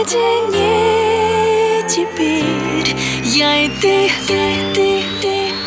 наедине теперь. Я и ты, ты, ты, ты.